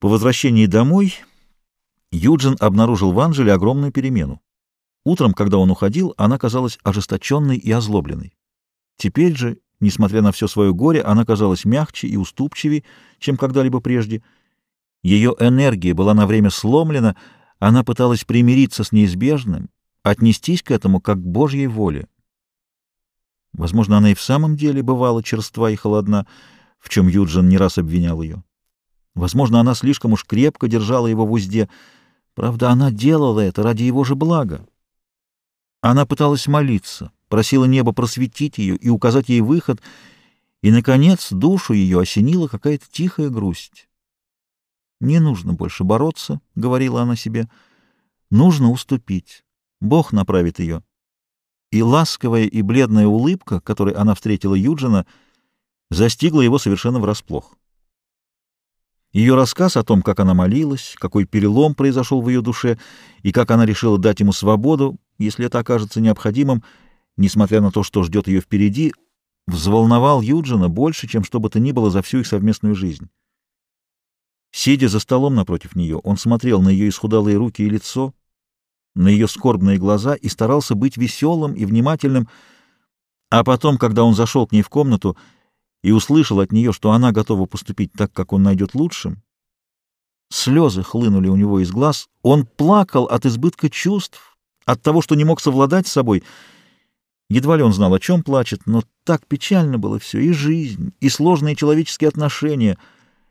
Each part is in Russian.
По возвращении домой Юджин обнаружил в Анжеле огромную перемену. Утром, когда он уходил, она казалась ожесточенной и озлобленной. Теперь же, несмотря на все свое горе, она казалась мягче и уступчивее, чем когда-либо прежде. Ее энергия была на время сломлена, она пыталась примириться с неизбежным, отнестись к этому как к Божьей воле. Возможно, она и в самом деле бывала черства и холодна, в чем Юджин не раз обвинял ее. Возможно, она слишком уж крепко держала его в узде. Правда, она делала это ради его же блага. Она пыталась молиться, просила небо просветить ее и указать ей выход, и, наконец, душу ее осенила какая-то тихая грусть. «Не нужно больше бороться», — говорила она себе, — «нужно уступить. Бог направит ее». И ласковая и бледная улыбка, которой она встретила Юджина, застигла его совершенно врасплох. Ее рассказ о том, как она молилась, какой перелом произошел в ее душе и как она решила дать ему свободу, если это окажется необходимым, несмотря на то, что ждет ее впереди, взволновал Юджина больше, чем что бы то ни было за всю их совместную жизнь. Сидя за столом напротив нее, он смотрел на ее исхудалые руки и лицо, на ее скорбные глаза и старался быть веселым и внимательным, а потом, когда он зашел к ней в комнату, и услышал от нее, что она готова поступить так, как он найдет лучшим, слезы хлынули у него из глаз, он плакал от избытка чувств, от того, что не мог совладать с собой. Едва ли он знал, о чем плачет, но так печально было все, и жизнь, и сложные человеческие отношения,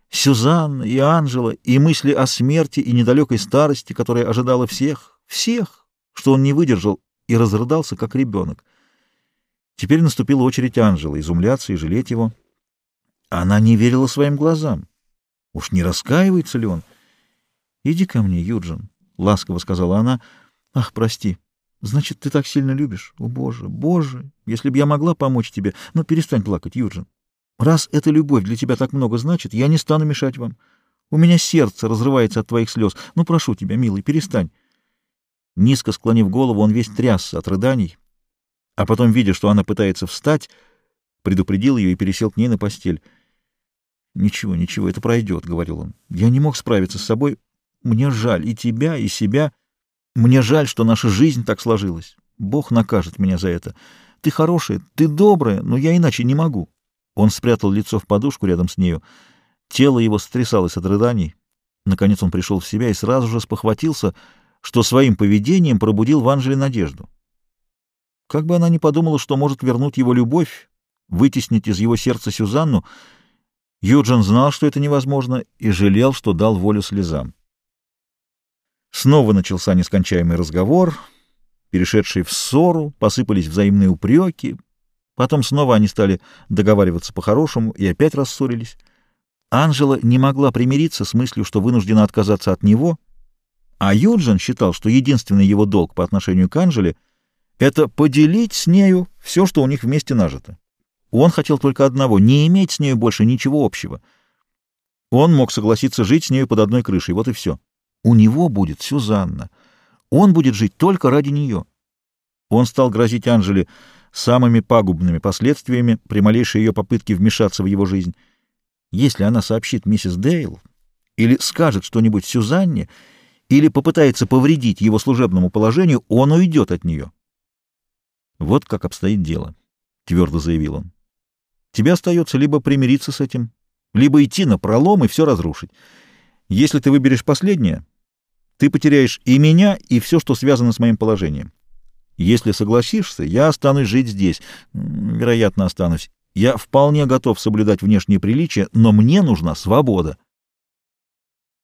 Сюзанна и Анжела, и мысли о смерти и недалекой старости, которая ожидала всех, всех, что он не выдержал и разрыдался, как ребенок. Теперь наступила очередь Анжелы изумляться и жалеть его. Она не верила своим глазам. Уж не раскаивается ли он? — Иди ко мне, Юджин, — ласково сказала она. — Ах, прости. Значит, ты так сильно любишь? О, Боже, Боже, если бы я могла помочь тебе. Но перестань плакать, Юджин. Раз эта любовь для тебя так много значит, я не стану мешать вам. У меня сердце разрывается от твоих слез. Ну, прошу тебя, милый, перестань. Низко склонив голову, он весь трясся от рыданий а потом, видя, что она пытается встать, предупредил ее и пересел к ней на постель. «Ничего, ничего, это пройдет», — говорил он. «Я не мог справиться с собой. Мне жаль и тебя, и себя. Мне жаль, что наша жизнь так сложилась. Бог накажет меня за это. Ты хорошая, ты добрая, но я иначе не могу». Он спрятал лицо в подушку рядом с нею. Тело его стрясалось от рыданий. Наконец он пришел в себя и сразу же спохватился, что своим поведением пробудил в Анжеле надежду. Как бы она ни подумала, что может вернуть его любовь, вытеснить из его сердца Сюзанну, Юджин знал, что это невозможно, и жалел, что дал волю слезам. Снова начался нескончаемый разговор, перешедший в ссору, посыпались взаимные упреки, потом снова они стали договариваться по-хорошему и опять рассорились. Анжела не могла примириться с мыслью, что вынуждена отказаться от него, а Юджин считал, что единственный его долг по отношению к Анжеле — это поделить с нею все, что у них вместе нажито. Он хотел только одного — не иметь с нею больше ничего общего. Он мог согласиться жить с нею под одной крышей, вот и все. У него будет Сюзанна. Он будет жить только ради нее. Он стал грозить Анжеле самыми пагубными последствиями при малейшей ее попытке вмешаться в его жизнь. Если она сообщит миссис Дейл или скажет что-нибудь Сюзанне, или попытается повредить его служебному положению, он уйдет от нее. Вот как обстоит дело, — твердо заявил он. Тебе остается либо примириться с этим, либо идти на пролом и все разрушить. Если ты выберешь последнее, ты потеряешь и меня, и все, что связано с моим положением. Если согласишься, я останусь жить здесь. Вероятно, останусь. Я вполне готов соблюдать внешние приличия, но мне нужна свобода.